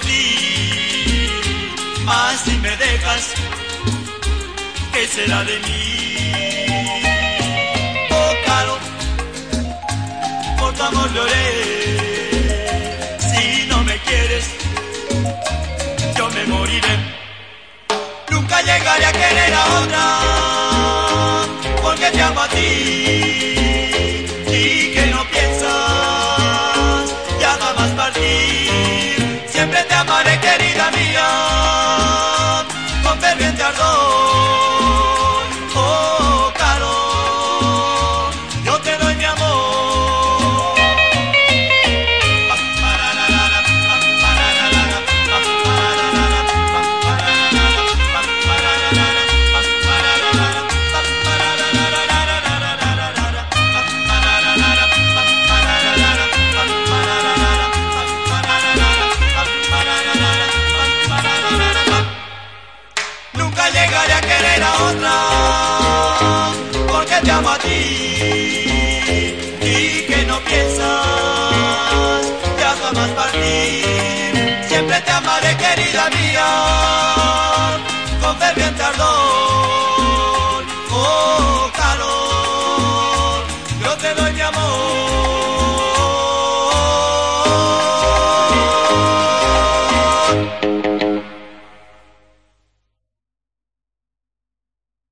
ti. Mas si me dejas, ¿qué será de mí? Oh, caro, por tu amor lloré. Piensas ya otra, porque te amo a ti y que no piensas ya jamás partir. Siempre te amaré, querida mía, con ferviente ardor.